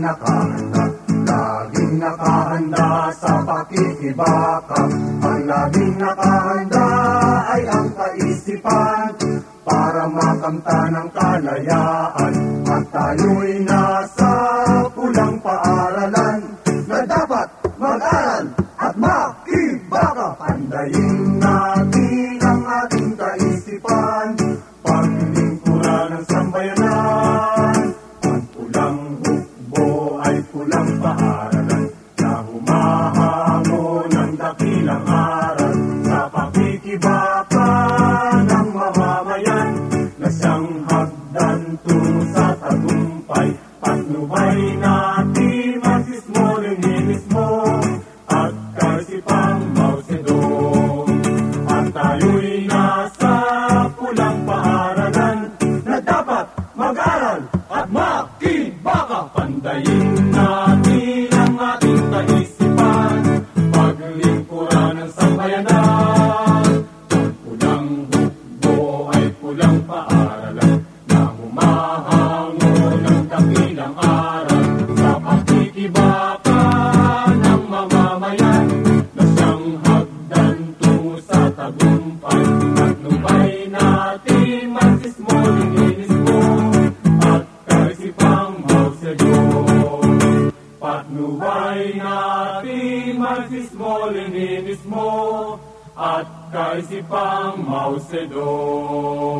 nakahanda Laging nakahanda sa pakikibaka Ang laging nakahanda ay ang kaisipan Para makamta ng kalayaan. At tayo'y nasa pulang paaralan Na dapat mag-aral at makibaka Pandayin ay pulang paaralan Na humahango ng dakilang aral. Sa pakikibaka ng mamamayan Na siyang hagdan tungo sa tagumpay. Patnubay natin marxismo, makibaka Pandayin natin ang ating kaisipan. Paglingkuran ng sambayanan. Ang pulang hukbo ay pulang paaralan Na humahango ng dakilang aral Sa pakikibaka ng mamamayan Na siyang hagdan tungo sa tagumpay. Patnubay natin marxismo, leninismo Natin marxismo, leninismo At kaisipang Mao Zedong